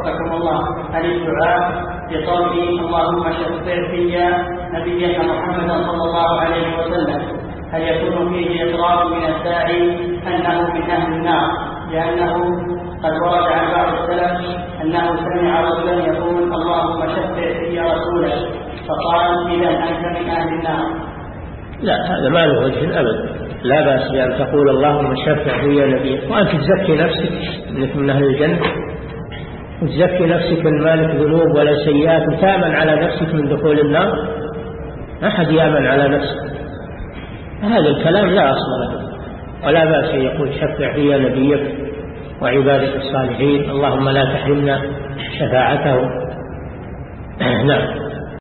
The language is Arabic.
وفقكم الله. عن الدعاء بقوله اللهم شفع في نبيك محمدا صلى الله عليه وسلم. هل يكون فيه إقرار من الداعي أنه من أهل النار؟ لأنه قد ورد عن بعض السلف أنه سمع رجلا يقول اللهم شفع في رسولك. فقال إذا أنت من أهل النار. لا هذا ما له وجه أبدا. لا بأس بأن تقول اللهم شفع في نبيك. وأنت تزكي نفسك أنك من أهل الجنة. تزكي نفسك من مالك ذنوب ولا سيئات وتأمن على نفسك من دخول النار. أحد يأمن على نفسه. هذا الكلام لا أصل له. ولا بأس يقول شفع في نبيك وعبادك الصالحين. اللهم لا تحرمنا شفاعته. نعم.